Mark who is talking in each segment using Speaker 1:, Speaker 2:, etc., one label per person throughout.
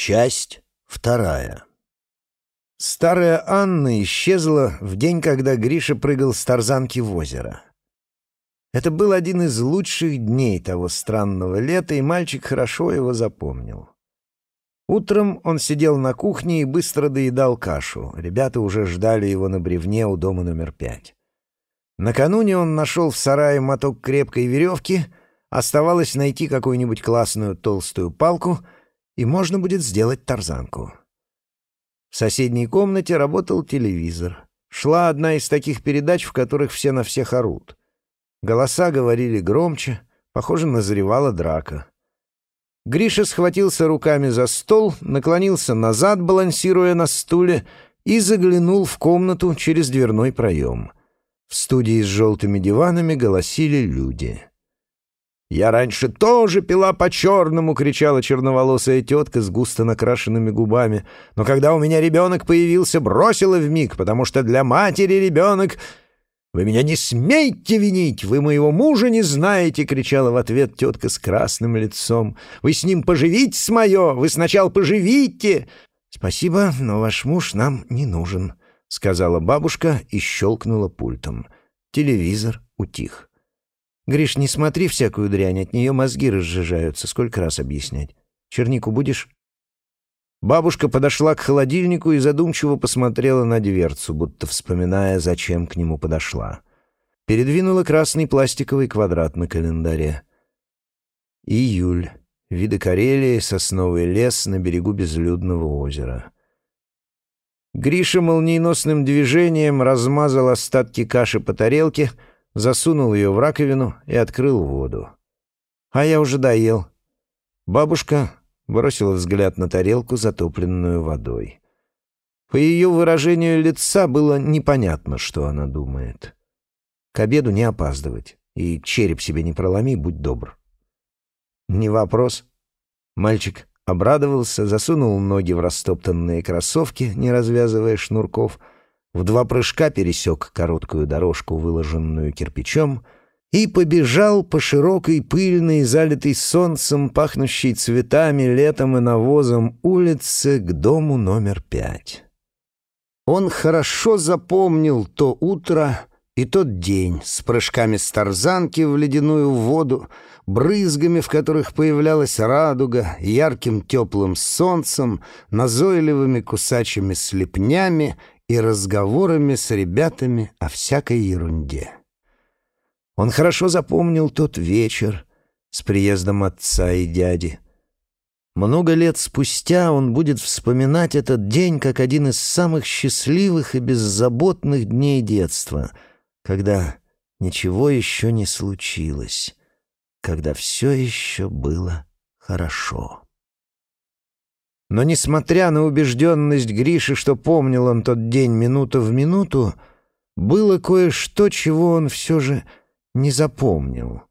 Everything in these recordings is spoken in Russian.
Speaker 1: Часть вторая. Старая Анна исчезла в день, когда Гриша прыгал с тарзанки в озеро. Это был один из лучших дней того странного лета, и мальчик хорошо его запомнил. Утром он сидел на кухне и быстро доедал кашу. Ребята уже ждали его на бревне у дома номер пять. Накануне он нашел в сарае моток крепкой веревки, оставалось найти какую-нибудь классную толстую палку — и можно будет сделать тарзанку. В соседней комнате работал телевизор. Шла одна из таких передач, в которых все на всех орут. Голоса говорили громче, похоже, назревала драка. Гриша схватился руками за стол, наклонился назад, балансируя на стуле, и заглянул в комнату через дверной проем. В студии с желтыми диванами голосили люди. «Я раньше тоже пила по-черному!» — кричала черноволосая тетка с густо накрашенными губами. «Но когда у меня ребенок появился, бросила в миг, потому что для матери ребенок...» «Вы меня не смейте винить! Вы моего мужа не знаете!» — кричала в ответ тетка с красным лицом. «Вы с ним поживите с мое! Вы сначала поживите!» «Спасибо, но ваш муж нам не нужен», — сказала бабушка и щелкнула пультом. Телевизор утих. Гриш, не смотри всякую дрянь, от нее мозги разжижаются. Сколько раз объяснять? Чернику будешь?» Бабушка подошла к холодильнику и задумчиво посмотрела на дверцу, будто вспоминая, зачем к нему подошла. Передвинула красный пластиковый квадрат на календаре. Июль. Виды Карелии, сосновый лес на берегу безлюдного озера. Гриша молниеносным движением размазал остатки каши по тарелке — засунул ее в раковину и открыл воду. А я уже доел. Бабушка бросила взгляд на тарелку, затопленную водой. По ее выражению лица было непонятно, что она думает. К обеду не опаздывать. И череп себе не проломи, будь добр. Не вопрос. Мальчик обрадовался, засунул ноги в растоптанные кроссовки, не развязывая шнурков — в два прыжка пересек короткую дорожку, выложенную кирпичом, и побежал по широкой, пыльной, залитой солнцем, пахнущей цветами, летом и навозом улице к дому номер пять. Он хорошо запомнил то утро и тот день с прыжками с тарзанки в ледяную воду, брызгами, в которых появлялась радуга, ярким теплым солнцем, назойливыми кусачими слепнями и разговорами с ребятами о всякой ерунде. Он хорошо запомнил тот вечер с приездом отца и дяди. Много лет спустя он будет вспоминать этот день как один из самых счастливых и беззаботных дней детства, когда ничего еще не случилось, когда все еще было хорошо. Но, несмотря на убежденность Гриши, что помнил он тот день минуту в минуту, было кое-что, чего он все же не запомнил,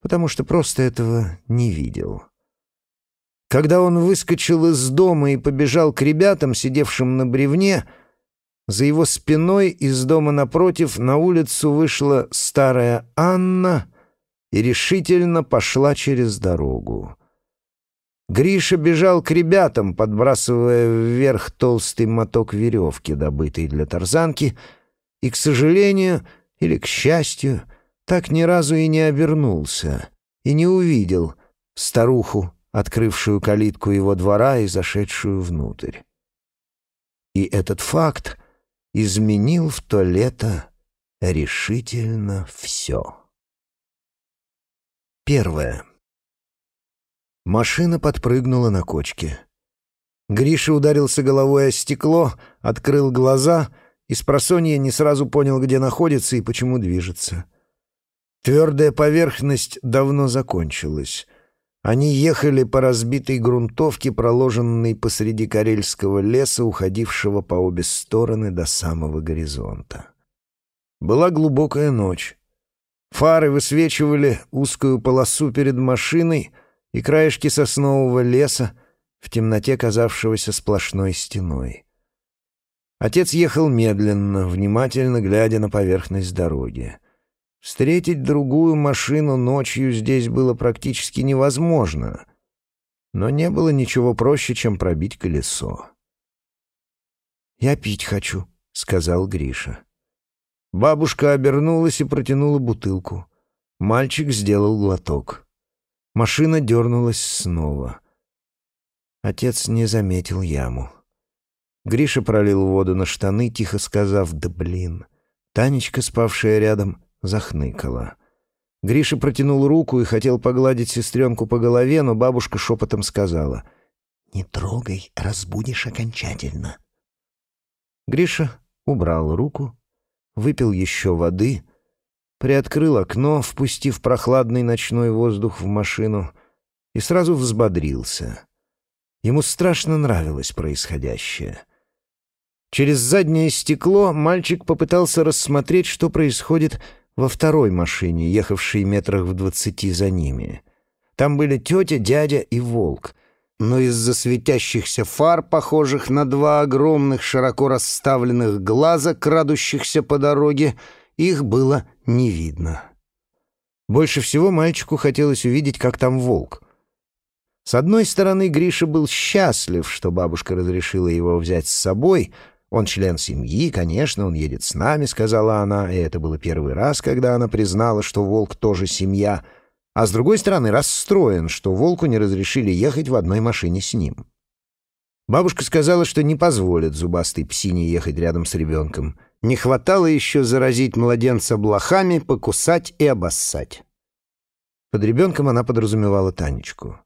Speaker 1: потому что просто этого не видел. Когда он выскочил из дома и побежал к ребятам, сидевшим на бревне, за его спиной из дома напротив на улицу вышла старая Анна и решительно пошла через дорогу. Гриша бежал к ребятам, подбрасывая вверх толстый моток веревки, добытый для тарзанки, и, к сожалению или к счастью, так ни разу и не обернулся и не увидел старуху, открывшую калитку его двора и зашедшую внутрь. И этот факт изменил в то лето решительно все. Первое. Машина подпрыгнула на кочке. Гриша ударился головой о стекло, открыл глаза и с просонья не сразу понял, где находится и почему движется. Твердая поверхность давно закончилась. Они ехали по разбитой грунтовке, проложенной посреди карельского леса, уходившего по обе стороны до самого горизонта. Была глубокая ночь. Фары высвечивали узкую полосу перед машиной — и краешки соснового леса, в темноте казавшегося сплошной стеной. Отец ехал медленно, внимательно глядя на поверхность дороги. Встретить другую машину ночью здесь было практически невозможно. но не было ничего проще, чем пробить колесо.
Speaker 2: «Я пить хочу», — сказал Гриша.
Speaker 1: Бабушка обернулась и протянула бутылку. Мальчик сделал глоток. Машина дернулась снова. Отец не заметил яму. Гриша пролил воду на штаны, тихо сказав «Да блин». Танечка, спавшая рядом, захныкала. Гриша протянул руку и хотел погладить сестренку по голове, но бабушка шепотом сказала
Speaker 2: «Не трогай, разбудишь окончательно».
Speaker 1: Гриша убрал руку, выпил еще воды, приоткрыл окно, впустив прохладный ночной воздух в машину, и сразу взбодрился. Ему страшно нравилось происходящее. Через заднее стекло мальчик попытался рассмотреть, что происходит во второй машине, ехавшей метрах в двадцати за ними. Там были тетя, дядя и волк. Но из-за светящихся фар, похожих на два огромных широко расставленных глаза, крадущихся по дороге, их было не видно. Больше всего мальчику хотелось увидеть, как там волк. С одной стороны, Гриша был счастлив, что бабушка разрешила его взять с собой — «Он член семьи, конечно, он едет с нами», — сказала она, и это было первый раз, когда она признала, что волк тоже семья, а с другой стороны расстроен, что волку не разрешили ехать в одной машине с ним. Бабушка сказала, что не позволит зубастой псине ехать рядом с ребенком. Не хватало еще заразить младенца блохами, покусать и обоссать. Под ребенком она подразумевала Танечку.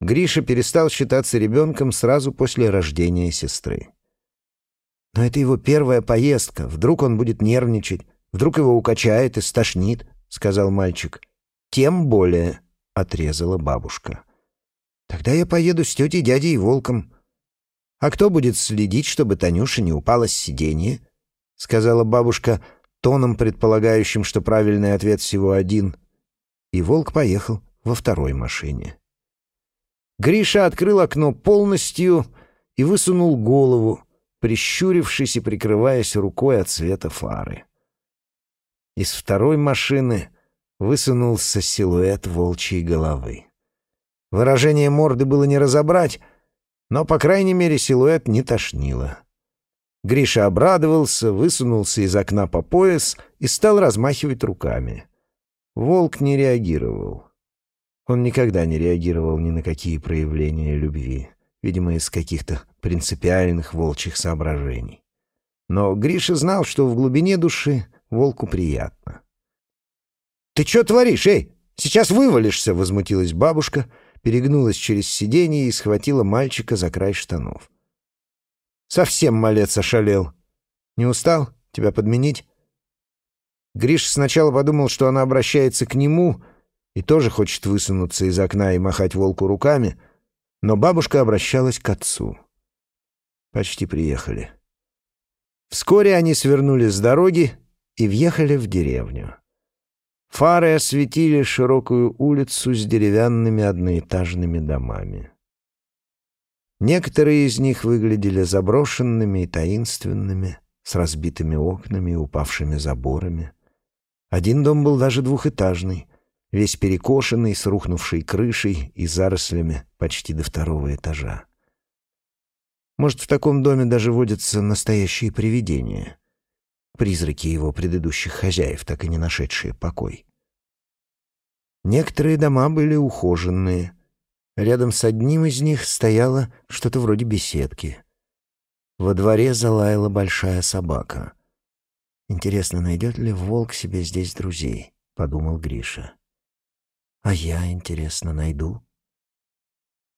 Speaker 1: Гриша перестал считаться ребенком сразу после рождения сестры. Но это его первая поездка. Вдруг он будет нервничать. Вдруг его укачает и стошнит, — сказал мальчик. Тем более, — отрезала бабушка. Тогда я поеду с тетей, дядей и волком. А кто будет следить, чтобы Танюша не упала с сиденья? — сказала бабушка тоном, предполагающим, что правильный ответ всего один. И волк поехал во второй машине. Гриша открыл окно полностью и высунул голову, прищурившись и прикрываясь рукой от света фары. Из второй машины высунулся силуэт волчьей головы. Выражение морды было не разобрать, но, по крайней мере, силуэт не тошнило. Гриша обрадовался, высунулся из окна по пояс и стал размахивать руками. Волк не реагировал. Он никогда не реагировал ни на какие проявления любви видимо, из каких-то принципиальных волчьих соображений. Но Гриша знал, что в глубине души волку приятно. «Ты что творишь, эй? Сейчас вывалишься!» — возмутилась бабушка, перегнулась через сиденье и схватила мальчика за край штанов. «Совсем малец ошалел. Не устал? Тебя подменить?» Гриш сначала подумал, что она обращается к нему и тоже хочет высунуться из окна и махать волку руками — но бабушка обращалась к отцу. Почти приехали. Вскоре они свернули с дороги и въехали в деревню. Фары осветили широкую улицу с деревянными одноэтажными домами. Некоторые из них выглядели заброшенными и таинственными, с разбитыми окнами и упавшими заборами. Один дом был даже двухэтажный, весь перекошенный, с рухнувшей крышей и зарослями почти до второго этажа. Может, в таком доме даже водятся настоящие привидения, призраки его предыдущих хозяев, так и не нашедшие покой. Некоторые дома были ухоженные. Рядом с одним из них стояло что-то вроде беседки. Во дворе залаяла большая собака. «Интересно, найдет ли волк себе здесь друзей?» — подумал Гриша. А я, интересно, найду?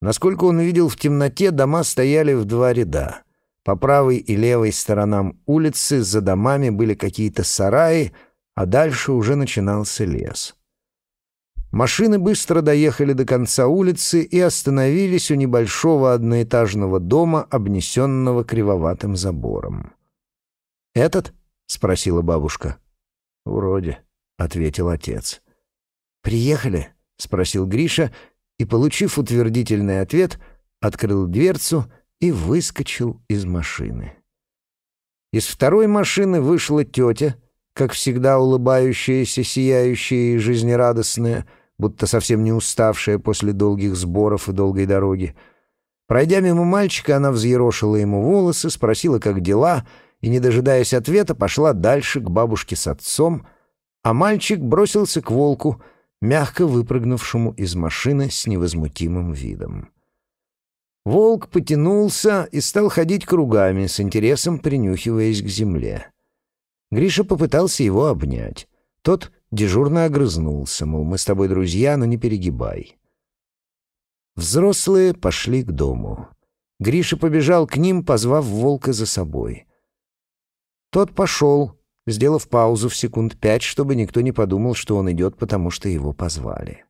Speaker 1: Насколько он видел в темноте, дома стояли в два ряда. По правой и левой сторонам улицы за домами были какие-то сараи, а дальше уже начинался лес. Машины быстро доехали до конца улицы и остановились у небольшого одноэтажного дома, обнесенного кривоватым забором. «Этот?» — спросила бабушка. «Вроде», — ответил отец. «Приехали?» — спросил Гриша и, получив утвердительный ответ, открыл дверцу и выскочил из машины. Из второй машины вышла тетя, как всегда улыбающаяся, сияющая и жизнерадостная, будто совсем не уставшая после долгих сборов и долгой дороги. Пройдя мимо мальчика, она взъерошила ему волосы, спросила, как дела, и, не дожидаясь ответа, пошла дальше к бабушке с отцом, а мальчик бросился к волку, мягко выпрыгнувшему из машины с невозмутимым видом. Волк потянулся и стал ходить кругами, с интересом принюхиваясь к земле. Гриша попытался его обнять. Тот дежурно огрызнулся, мол, мы с тобой друзья, но не перегибай. Взрослые пошли к дому. Гриша побежал к ним, позвав волка за собой. Тот пошел, сделав паузу в секунд пять, чтобы никто не подумал, что он идет, потому что его позвали.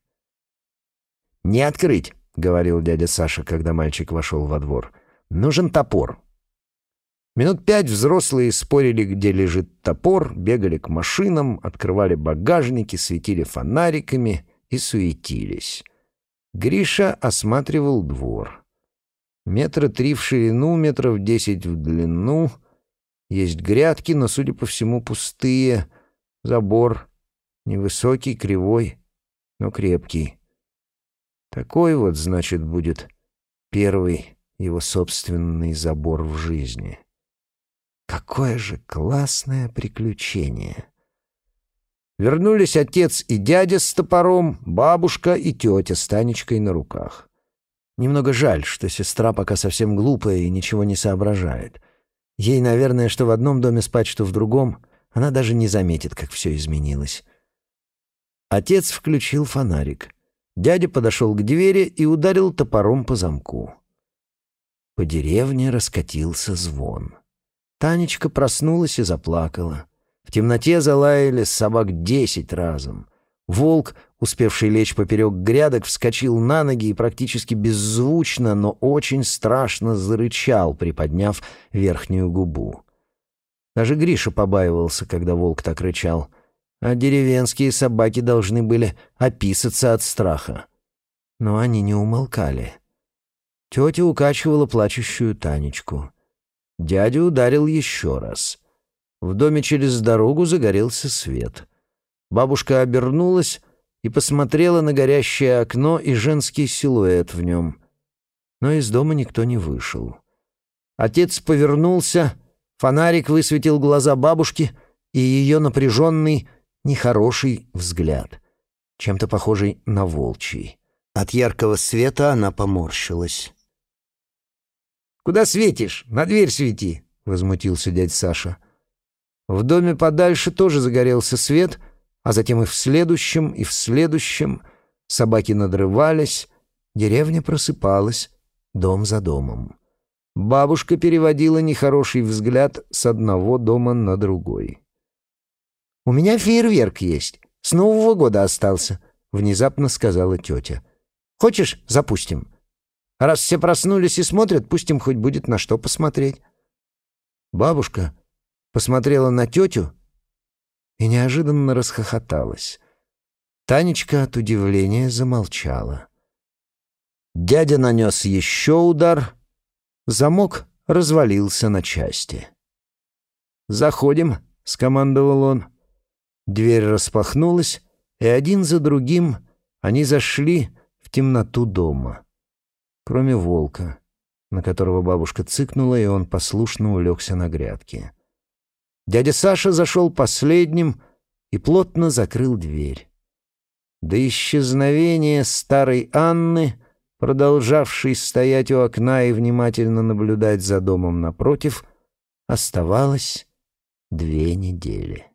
Speaker 1: «Не открыть!» — говорил дядя Саша, когда мальчик вошел во двор. «Нужен топор». Минут пять взрослые спорили, где лежит топор, бегали к машинам, открывали багажники, светили фонариками и суетились. Гриша осматривал двор. Метра три в ширину, метров десять в длину. Есть грядки, но, судя по всему, пустые. Забор невысокий, кривой, но крепкий. Такой вот, значит, будет первый его собственный забор в жизни. Какое же классное приключение! Вернулись отец и дядя с топором, бабушка и тетя с Танечкой на руках. Немного жаль, что сестра пока совсем глупая и ничего не соображает. Ей, наверное, что в одном доме спать, что в другом, она даже не заметит, как все изменилось. Отец включил фонарик. Дядя подошел к двери и ударил топором по замку. По деревне раскатился звон. Танечка проснулась и заплакала. В темноте залаяли собак десять разом. Волк, успевший лечь поперек грядок, вскочил на ноги и практически беззвучно, но очень страшно зарычал, приподняв верхнюю губу. Даже Гриша побаивался, когда волк так рычал — а деревенские собаки должны были описаться от страха. Но они не умолкали. Тетя укачивала плачущую Танечку. Дядя ударил еще раз. В доме через дорогу загорелся свет. Бабушка обернулась и посмотрела на горящее окно и женский силуэт в нем. Но из дома никто не вышел. Отец повернулся, фонарик высветил глаза бабушки, и ее напряженный, нехороший взгляд, чем-то похожий на волчий. От яркого света она поморщилась. «Куда светишь? На дверь свети!» — возмутился дядь Саша. В доме подальше тоже загорелся свет, а затем и в следующем, и в следующем. Собаки надрывались, деревня просыпалась, дом за домом. Бабушка переводила нехороший взгляд с одного дома на другой. «У меня фейерверк есть. С Нового года остался», — внезапно сказала тетя. «Хочешь, запустим? Раз все проснулись и смотрят, пусть им хоть будет на что посмотреть». Бабушка посмотрела на тетю и неожиданно расхохоталась. Танечка от удивления замолчала. Дядя нанес еще удар. Замок развалился на части. «Заходим», — скомандовал он. Дверь распахнулась, и один за другим они зашли в темноту дома. Кроме волка, на которого бабушка цыкнула, и он послушно улегся на грядке. Дядя Саша зашел последним и плотно закрыл дверь. До исчезновения старой Анны, продолжавшей стоять у окна и внимательно наблюдать за домом напротив, оставалось две недели.